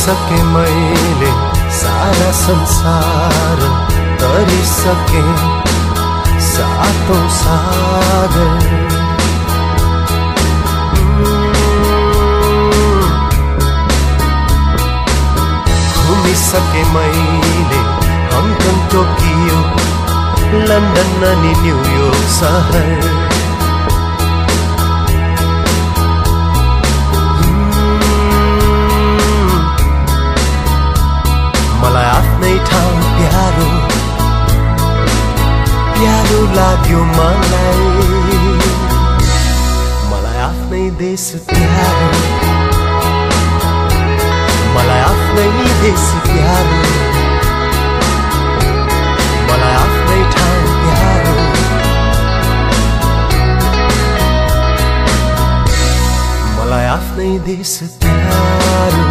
देखिसके मैले सारा संसार तरिसके सातौँ सागर घुमिसके मैले हङकङ टोकियो लन्डन अनि न्युयोर्क सहर ठाउँ प्यारो प्यारो लाग्यो मलाई। मलाई आफ्नै देश प्यारो मलाई आफ्नै देश प्यारो। मलाई आफ्नै ठाउँ प्यारो। मलाई आफ्नै देश प्यारो।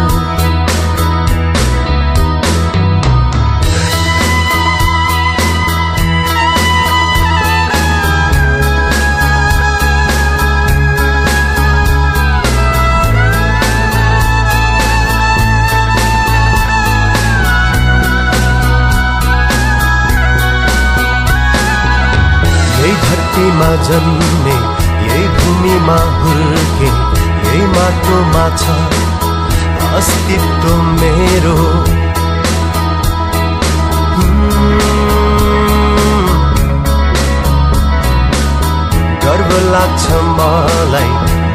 धरतीमा जन्मे यही भूमिमा हुर्के यही माटोमा छ अस्तित्व मेरो। गर्व लाग्छ मलाई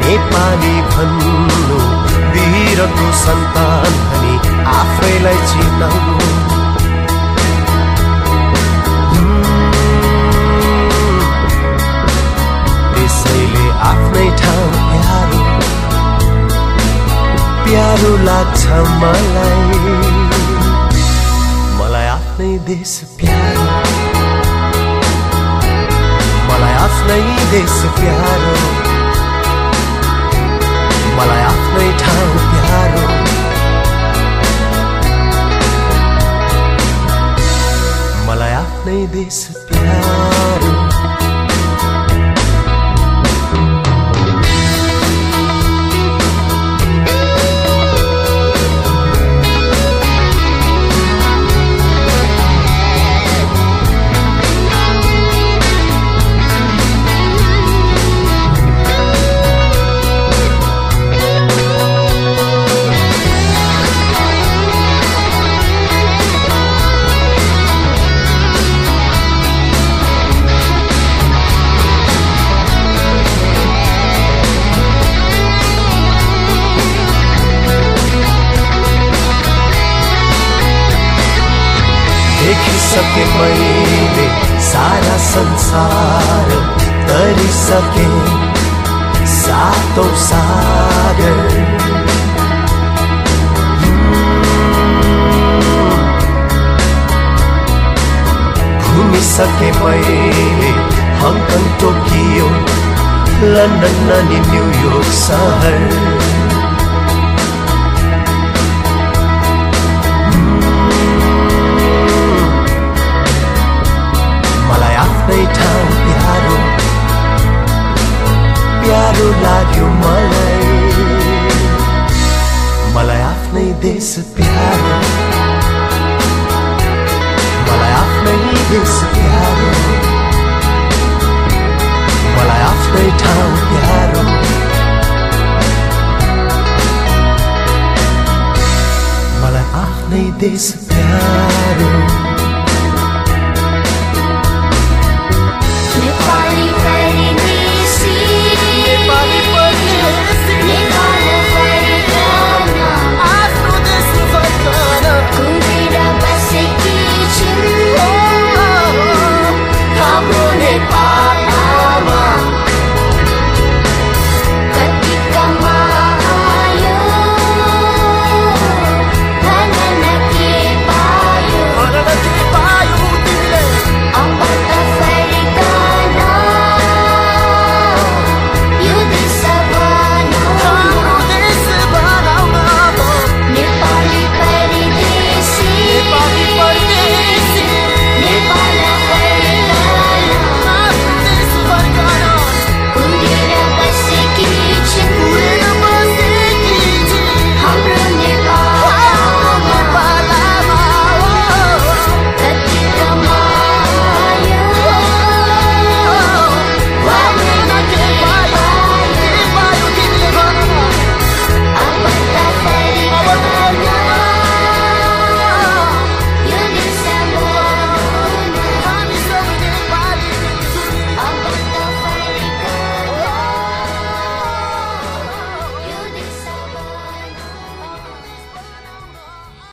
नेपाली भन्नु वीरको सन्तान भनी आफैलाई चिनाउनु। आफ्नै ठाउँ प्यारो। प्यारो लाग्छ मलाई। मलाई आफ्नै देश प्यारो। मलाई आफ्नै देश प्यारो। मलाई आफ्नै ठाउँ प्यारो। मलाई आफ्नै देश प्यारो। देखिसके मैले सारा संसार तरिसके सातौँ सागर घुमिसके मैले हङकङ टोकियो लन्डन अनि न्युयोर्क सहर प्यारो लाग्यो मलाई। मलाई आफ्नै देश प्यारो। मलाई आफ्नै देश प्यारो। मलाई आफ्नै ठाउँ प्यारो। मलाई आफ्नै देश प्यारो।